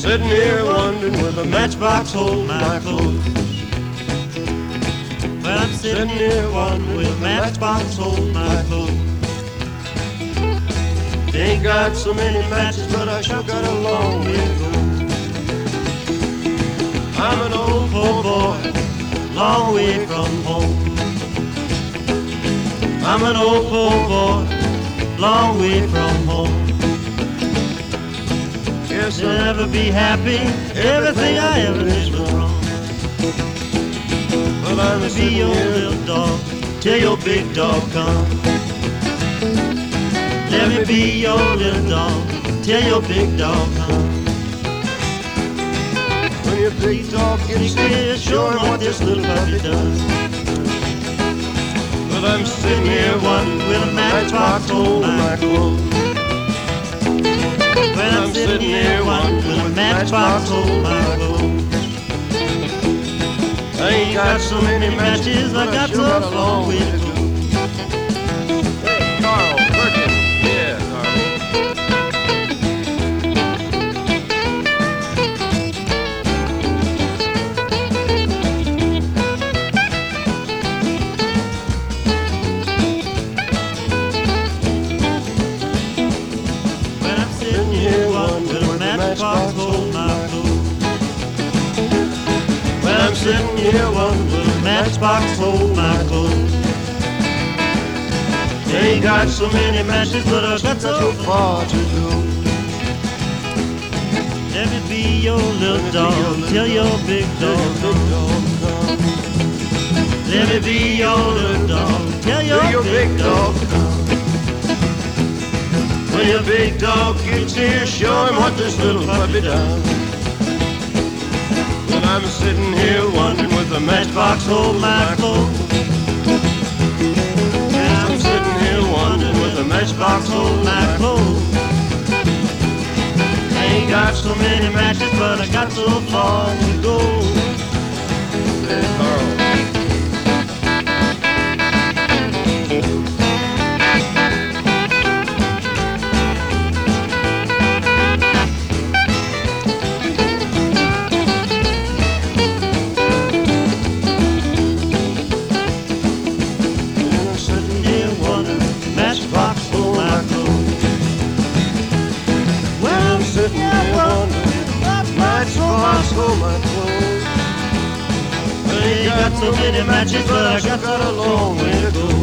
sitting here wondering where the matchbox hold my clothes. Well, I'm sitting here wondering where the matchbox hold my clothes. Ain't got so many matches, but I sure got a long way to go. I'm an old poor boy, long way from home. I'm an old poor boy, long way from home. Yes, I'll never be happy. Everything I ever did was wrong. But I'm Be your little dog till your big dog comes. Let me be your little dog till your big dog comes. when your big dog gets sick. Show him what this little puppy does. But I'm sitting here wondering with a matchbox hold my clothes. I'm sitting here wondering with a matchbox hold oh my clothes. I ain't got so many matches, I got so long way to go. Hey, Carl, Perkins. Yeah, Carl. When I'm sitting here wondering with a matchbox hold my clothes. When I'm sitting here wondering with a matchbox hold my clothes. Ain't got so many matches, but I've got so far to go. Let me be your little dog till your big dog comes. Let me be your little dog till your, big dog comes. When your big dog gets here, show him what this little puppy does. When I'm sitting here wondering with a matchbox hold my clothes. When I'm sitting here wondering with a matchbox hold my clothes. I ain't got so many matches, but I got so far hold my clothes. I ain't got so many matches, but I got a long way to go.